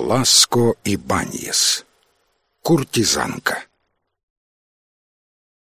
Веласко и Баньес. Куртизанка.